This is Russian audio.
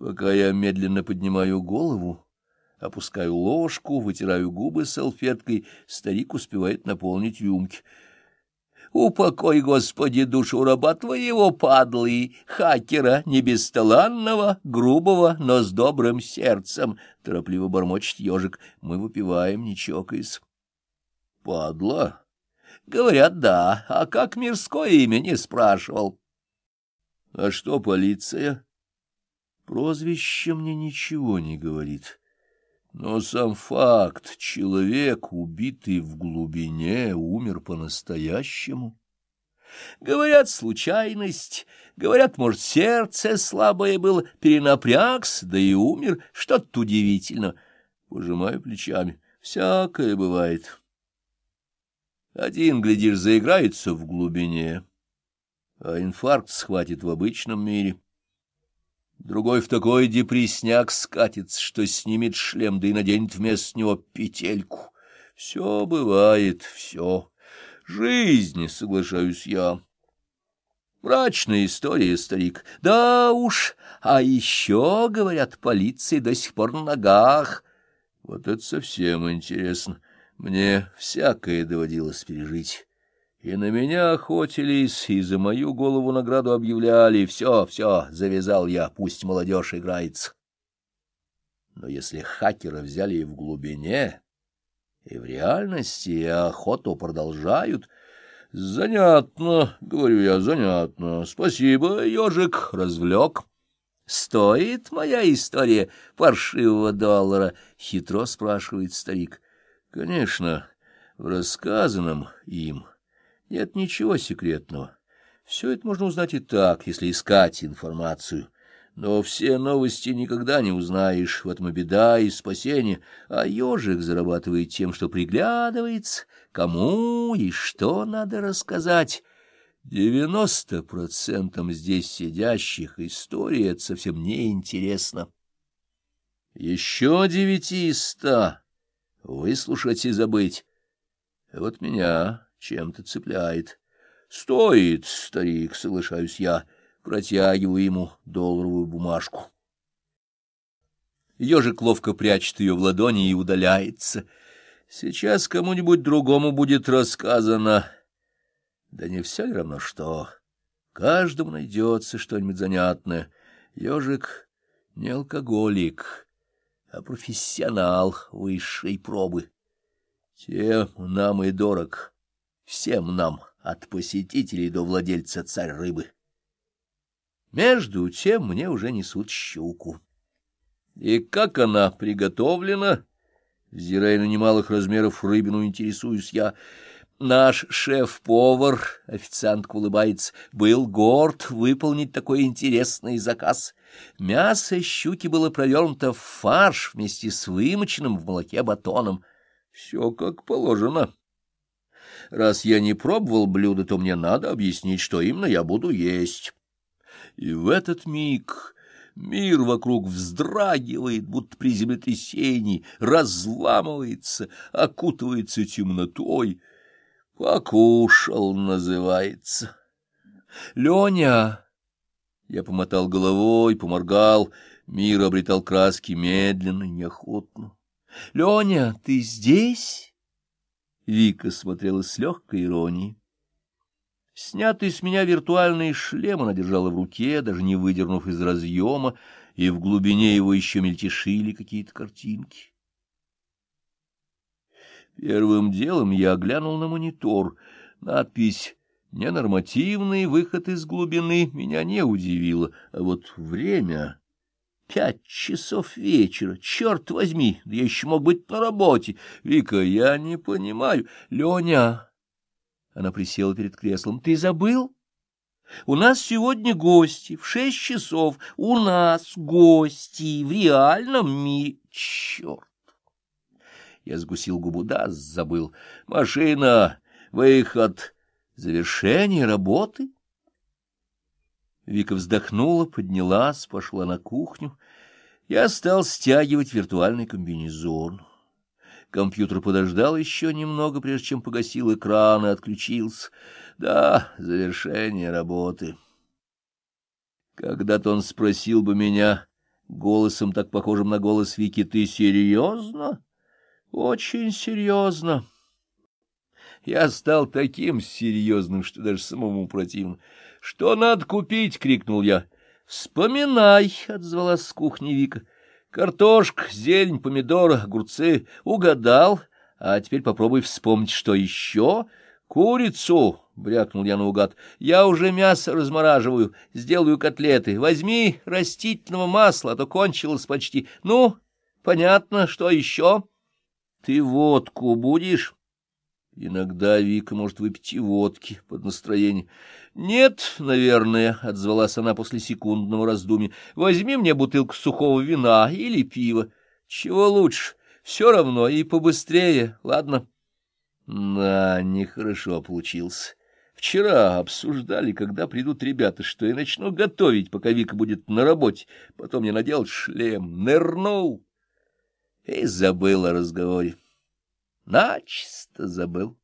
Пока я медленно поднимаю голову, опускаю ложку, вытираю губы салфеткой, старик успевает наполнить рюмки. Упокой, Господи, душу раба твоего, падлы, хакера, не бесталанного, грубого, но с добрым сердцем, — торопливо бормочет ежик. Мы выпиваем, не чокаясь. Падла? Говорят, да. А как мирское имя, не спрашивал. А что полиция? Прозвище мне ничего не говорит. Но сам факт, человек, убитый в глубине, умер по-настоящему. Говорят, случайность, говорят, может, сердце слабое было, перенапрягся, да и умер, что-то удивительно. Пожимаю плечами, всякое бывает. Один, глядишь, заиграется в глубине, а инфаркт схватит в обычном мире — Другой в такой депресняк скатится, что снимет шлем, да и наденет вместо него петельку. Все бывает, все. Жизнь, соглашаюсь я. Мрачная история, старик. Да уж, а еще, говорят, полиция до сих пор на ногах. Вот это совсем интересно. Мне всякое доводилось пережить. И на меня охотились, и за мою голову награду объявляли. Все, все, завязал я, пусть молодежь играется. Но если хакера взяли и в глубине, и в реальности охоту продолжают... Занятно, говорю я, занятно. Спасибо, ежик, развлек. Стоит моя история паршивого доллара? Хитро спрашивает старик. Конечно, в рассказанном им нет ничего секретного. Все это можно узнать и так, если искать информацию. Но все новости никогда не узнаешь, в этом и беда, и спасение. А ежик зарабатывает тем, что приглядывается, кому и что надо рассказать. Девяносто процентам здесь сидящих история это совсем неинтересна. Еще девяти из ста выслушать и забыть. Вот меня чем-то цепляет. Стоит, старик, соглашаюсь я, протягиваю ему долларовую бумажку. Ежик ловко прячет ее в ладони и удаляется. Сейчас кому-нибудь другому будет рассказано. Да не все ли равно что? Каждому найдется что-нибудь занятное. Ежик не алкоголик, а профессионал высшей пробы. Тем нам и дорог всем нам, от посетителей до владельца царь рыбы. Между тем мне уже несут щуку. И как она приготовлена? Взирая на немалых размеров рыбину, интересуюсь я. Наш шеф-повар, официантка улыбается, был горд выполнить такой интересный заказ. Мясо щуки было провернуто в фарш вместе с вымоченным в молоке батоном. Все как положено. Раз я не пробовал блюдо, то мне надо объяснить, что именно я буду есть. И в этот миг мир вокруг вздрагивает, будто при землетрясении, разламывается, окутывается темнотой. Покушал, называется. Леня! Я помотал головой, поморгал. Мир обретал краски медленно, неохотно. — Леня, ты здесь? Вика смотрела с легкой иронией. Снятый с меня виртуальный шлем она держала в руке, даже не выдернув из разъема, и в глубине его еще мельтешили какие-то картинки. Первым делом я глянул на монитор. Надпись «Ненормативный выход из глубины» меня не удивила, а вот время... Пять часов вечера, черт возьми, да я еще мог быть на работе. Вика, я не понимаю. Леня, она присела перед креслом, ты забыл? У нас сегодня гости, в шесть часов. У нас гости в реальном мире. Черт! Я сгусил губу, да, забыл. Машина, выход, завершение работы. Вика вздохнула, поднялась, пошла на кухню. Я стал стягивать виртуальный комбинезон. Компьютер подождал еще немного, прежде чем погасил экран и отключился. Да, завершение работы. Когда-то он спросил бы меня, Голосом так похожим на голос Вики. Ты серьезно? Очень серьезно. Я стал таким серьезным, что даже самому противно. — Что надо купить? — крикнул я. — Вспоминай, — отзвалась с кухни Вика. — Картошка, зелень, помидоры, огурцы. Угадал. А теперь попробуй вспомнить, что еще. Курицу, — брякнул я наугад. — Я уже мясо размораживаю, сделаю котлеты. Возьми растительного масла, а то кончилось почти. Ну, понятно, что еще? Ты водку будешь? Иногда Вика может выпить и водки под настроение. — Нет, наверное, — отзвалась она после секундного раздумья. — Возьми мне бутылку сухого вина или пива. Чего лучше? Все равно и побыстрее, ладно? — Да, нехорошо получился. Вчера обсуждали, когда придут ребята, что я начну готовить, пока Вика будет на работе. Потом я надел шлем, нырнул и забыл о разговоре. Начисто забыл.